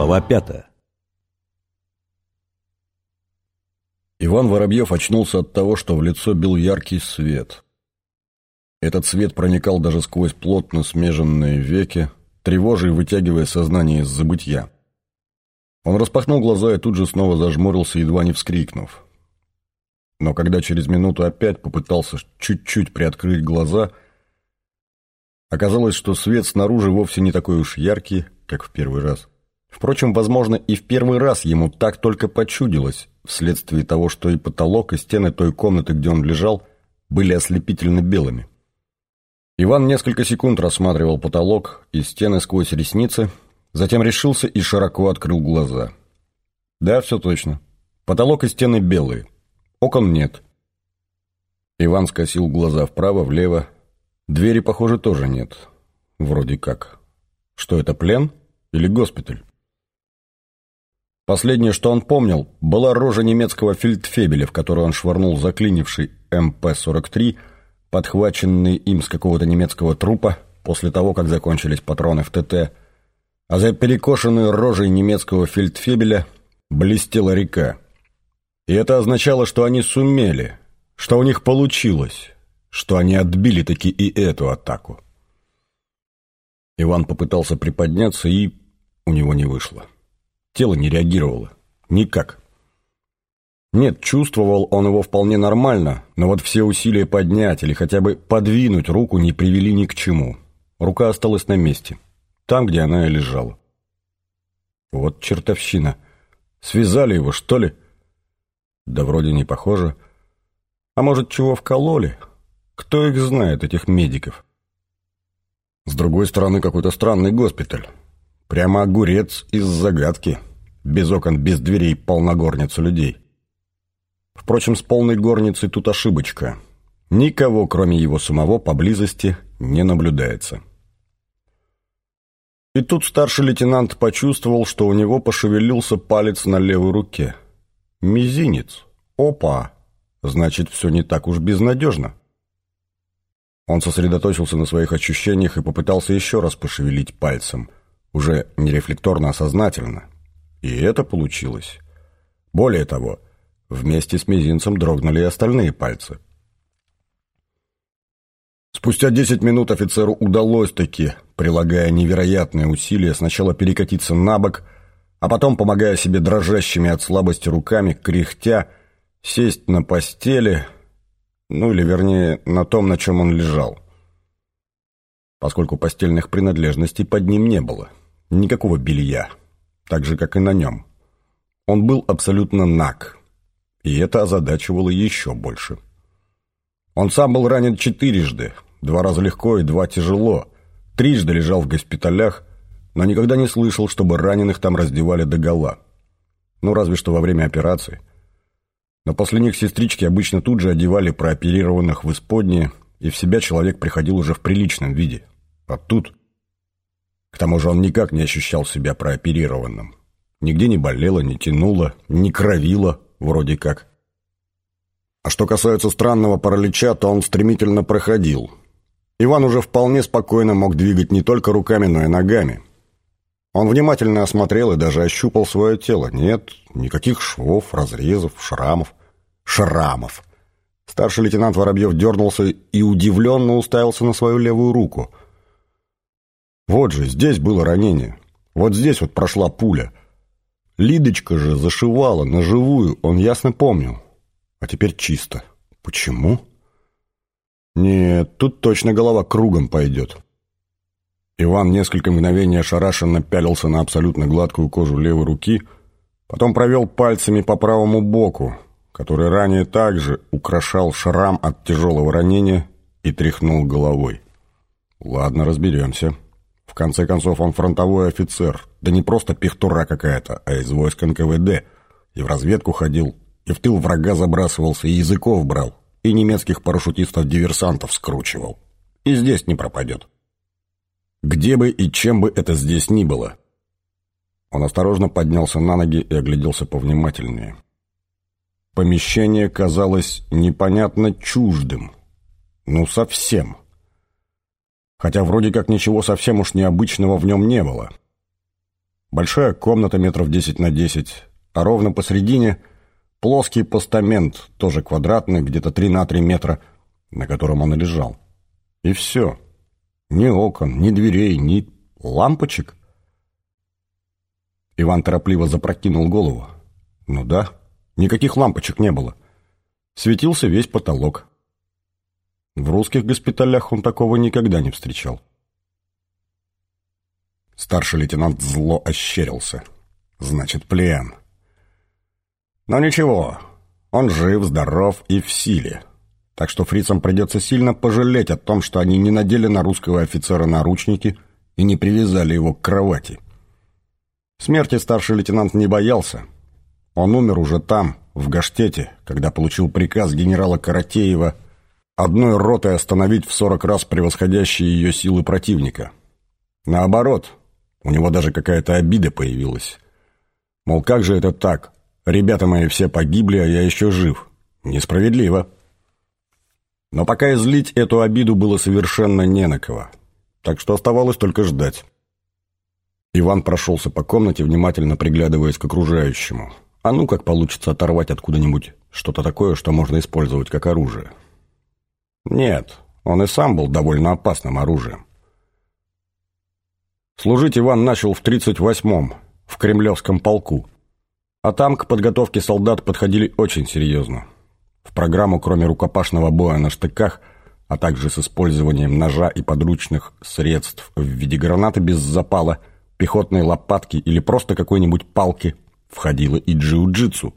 Глава пятая. Иван Воробьев очнулся от того, что в лицо бил яркий свет. Этот свет проникал даже сквозь плотно смеженные веки, тревожа и вытягивая сознание из забытья. Он распахнул глаза и тут же снова зажмурился, едва не вскрикнув. Но когда через минуту опять попытался чуть-чуть приоткрыть глаза, оказалось, что свет снаружи вовсе не такой уж яркий, как в первый раз. Впрочем, возможно, и в первый раз ему так только почудилось, вследствие того, что и потолок, и стены той комнаты, где он лежал, были ослепительно белыми. Иван несколько секунд рассматривал потолок и стены сквозь ресницы, затем решился и широко открыл глаза. Да, все точно. Потолок и стены белые. Окон нет. Иван скосил глаза вправо, влево. Двери, похоже, тоже нет. Вроде как. Что это, плен или госпиталь? Последнее, что он помнил, была рожа немецкого фельдфебеля, в которую он швырнул заклинивший МП-43, подхваченный им с какого-то немецкого трупа после того, как закончились патроны в ТТ, а за перекошенной рожей немецкого фельдфебеля блестела река. И это означало, что они сумели, что у них получилось, что они отбили таки и эту атаку. Иван попытался приподняться, и у него не вышло. Тело не реагировало. Никак. Нет, чувствовал он его вполне нормально, но вот все усилия поднять или хотя бы подвинуть руку не привели ни к чему. Рука осталась на месте, там, где она и лежала. Вот чертовщина. Связали его, что ли? Да вроде не похоже. А может, чего вкололи? Кто их знает, этих медиков? С другой стороны, какой-то странный госпиталь. Прямо огурец из загадки. Без окон, без дверей, полна горница людей. Впрочем, с полной горницей тут ошибочка. Никого, кроме его самого, поблизости не наблюдается. И тут старший лейтенант почувствовал, что у него пошевелился палец на левой руке. Мизинец. Опа! Значит, все не так уж безнадежно. Он сосредоточился на своих ощущениях и попытался еще раз пошевелить пальцем – уже не рефлекторно, а сознательно. И это получилось. Более того, вместе с мизинцем дрогнули и остальные пальцы. Спустя десять минут офицеру удалось таки, прилагая невероятные усилия, сначала перекатиться на бок, а потом, помогая себе дрожащими от слабости руками, кряхтя, сесть на постели, ну или вернее на том, на чем он лежал, поскольку постельных принадлежностей под ним не было. Никакого белья, так же, как и на нем. Он был абсолютно наг, и это озадачивало еще больше. Он сам был ранен четырежды, два раза легко и два тяжело, трижды лежал в госпиталях, но никогда не слышал, чтобы раненых там раздевали догола. Ну, разве что во время операции. Но после них сестрички обычно тут же одевали прооперированных в исподние, и в себя человек приходил уже в приличном виде. А тут к тому же он никак не ощущал себя прооперированным. Нигде не болело, не тянуло, не кровило, вроде как. А что касается странного паралича, то он стремительно проходил. Иван уже вполне спокойно мог двигать не только руками, но и ногами. Он внимательно осмотрел и даже ощупал свое тело. Нет, никаких швов, разрезов, шрамов. Шрамов! Старший лейтенант Воробьев дернулся и удивленно уставился на свою левую руку – вот же, здесь было ранение. Вот здесь вот прошла пуля. Лидочка же зашивала на живую, он ясно помнил. А теперь чисто. Почему? Нет, тут точно голова кругом пойдет. Иван несколько мгновений ошарашенно пялился на абсолютно гладкую кожу левой руки, потом провел пальцами по правому боку, который ранее также украшал шрам от тяжелого ранения, и тряхнул головой. «Ладно, разберемся». В конце концов, он фронтовой офицер, да не просто пихтура какая-то, а из войск НКВД. И в разведку ходил, и в тыл врага забрасывался, и языков брал, и немецких парашютистов-диверсантов скручивал. И здесь не пропадет. Где бы и чем бы это здесь ни было. Он осторожно поднялся на ноги и огляделся повнимательнее. Помещение казалось непонятно чуждым. Ну, совсем хотя вроде как ничего совсем уж необычного в нем не было. Большая комната метров 10 на 10, а ровно посередине плоский постамент, тоже квадратный, где-то 3 на 3 метра, на котором он и лежал. И все. Ни окон, ни дверей, ни лампочек. Иван торопливо запрокинул голову. Ну да, никаких лампочек не было. Светился весь потолок. В русских госпиталях он такого никогда не встречал. Старший лейтенант зло ощерился. Значит, плен. Но ничего, он жив, здоров и в силе. Так что фрицам придется сильно пожалеть о том, что они не надели на русского офицера наручники и не привязали его к кровати. Смерти старший лейтенант не боялся. Он умер уже там, в Гаштете, когда получил приказ генерала Каратеева одной ротой остановить в сорок раз превосходящие ее силы противника. Наоборот, у него даже какая-то обида появилась. Мол, как же это так? Ребята мои все погибли, а я еще жив. Несправедливо. Но пока излить эту обиду было совершенно не на кого. Так что оставалось только ждать. Иван прошелся по комнате, внимательно приглядываясь к окружающему. А ну как получится оторвать откуда-нибудь что-то такое, что можно использовать как оружие. Нет, он и сам был довольно опасным оружием. Служить Иван начал в 38-м, в Кремлевском полку. А там к подготовке солдат подходили очень серьезно. В программу, кроме рукопашного боя на штыках, а также с использованием ножа и подручных средств в виде гранаты без запала, пехотной лопатки или просто какой-нибудь палки, входило и джиу-джитсу.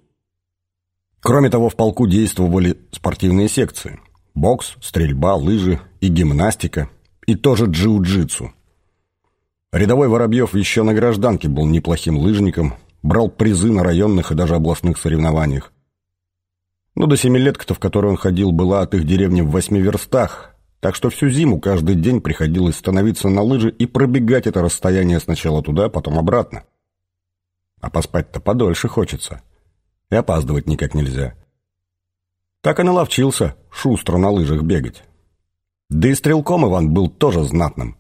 Кроме того, в полку действовали спортивные секции – бокс, стрельба, лыжи и гимнастика, и тоже джиу-джитсу – Рядовой Воробьев еще на гражданке был неплохим лыжником, брал призы на районных и даже областных соревнованиях. Но до семилетка-то, в которой он ходил, была от их деревни в восьми верстах, так что всю зиму каждый день приходилось становиться на лыжи и пробегать это расстояние сначала туда, потом обратно. А поспать-то подольше хочется. И опаздывать никак нельзя. Так и наловчился шустро на лыжах бегать. Да и стрелком Иван был тоже знатным.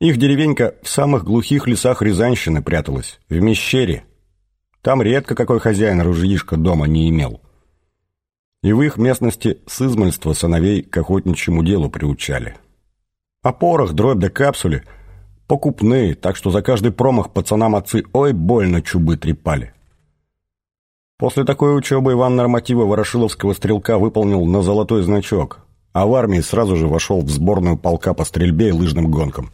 Их деревенька в самых глухих лесах Рязанщины пряталась, в Мещере. Там редко какой хозяин ружьишка дома не имел. И в их местности с измольства сыновей к охотничьему делу приучали. А порох, дробь да капсули покупные, так что за каждый промах пацанам отцы ой больно чубы трепали. После такой учебы Иван нормативы ворошиловского стрелка выполнил на золотой значок, а в армии сразу же вошел в сборную полка по стрельбе и лыжным гонкам.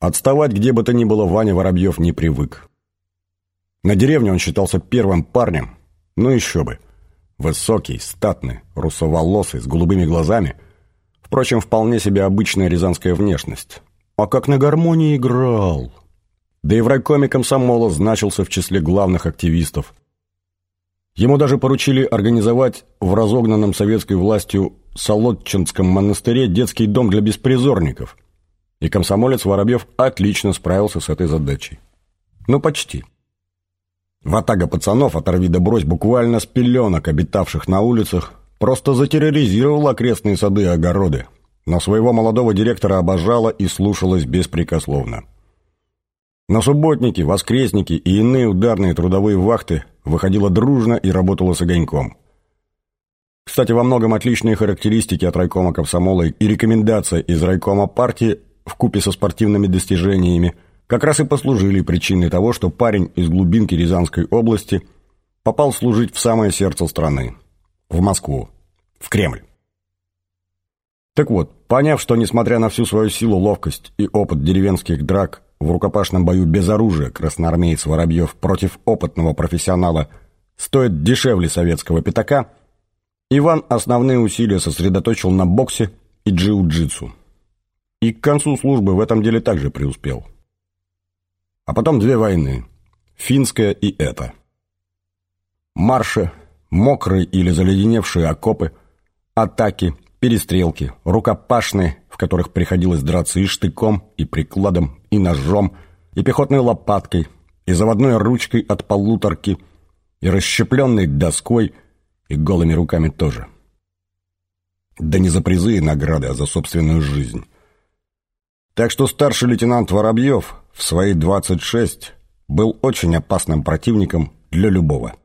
Отставать где бы то ни было Ваня Воробьев не привык. На деревне он считался первым парнем, ну еще бы. Высокий, статный, русоволосый, с голубыми глазами. Впрочем, вполне себе обычная рязанская внешность. А как на гармонии играл! Да и в райкоме комсомола значился в числе главных активистов. Ему даже поручили организовать в разогнанном советской властью Солодчинском монастыре детский дом для беспризорников – и комсомолец Воробьев отлично справился с этой задачей. Ну, почти. Ватага пацанов, оторви да брось, буквально с пеленок, обитавших на улицах, просто затерроризировала окрестные сады и огороды, но своего молодого директора обожала и слушалась беспрекословно. На субботники, воскресники и иные ударные трудовые вахты выходила дружно и работала с огоньком. Кстати, во многом отличные характеристики от райкома комсомола и рекомендация из райкома партии в купе со спортивными достижениями, как раз и послужили причиной того, что парень из глубинки Рязанской области попал служить в самое сердце страны, в Москву, в Кремль. Так вот, поняв, что несмотря на всю свою силу, ловкость и опыт деревенских драк в рукопашном бою без оружия красноармеец Воробьев против опытного профессионала стоит дешевле советского пятака, Иван основные усилия сосредоточил на боксе и джиу-джитсу и к концу службы в этом деле также преуспел. А потом две войны. Финская и эта. Марши, мокрые или заледеневшие окопы, атаки, перестрелки, рукопашные, в которых приходилось драться и штыком, и прикладом, и ножом, и пехотной лопаткой, и заводной ручкой от полуторки, и расщепленной доской, и голыми руками тоже. Да не за призы и награды, а за собственную жизнь. Так что старший лейтенант Воробьев в свои 26 был очень опасным противником для любого.